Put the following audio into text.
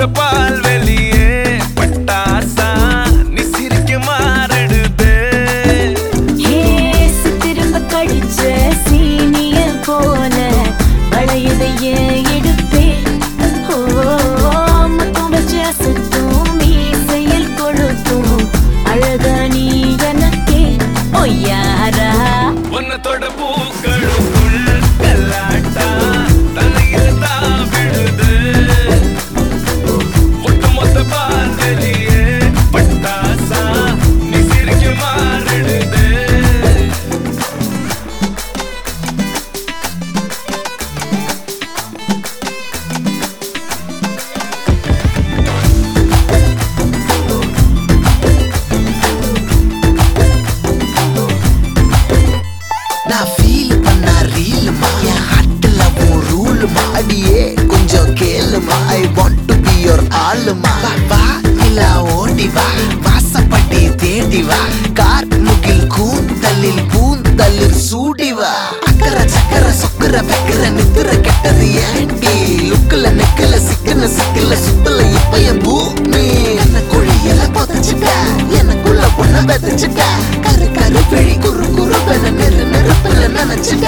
the pie. வா நிலா ஓடி வா. வாசப்பட்டி தேடி வா. கார் முகில் கூந்தலில் பூந்தலில் சூடி வா. அக்கற சக்கர சொக்கர வைக்கிற நித்திர கெட்டது ஏண்டி? லுக்கல நெக்கல சிக்கன சிக்கல சுத்தல இப்பய பூமி. என்ன குழியில புதைச்சிட்ட? எனக்குள்ள பொண்ண விதைச்சிட்ட கரு கரு பிழி குறு குறு பென நெரு நெருப்புல நினைச்சிட்ட.